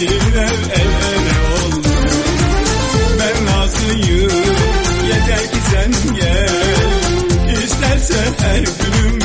Fikirler el ele olsun. Ben nasıyım? Yeter ki sen gel. İstersen her günüm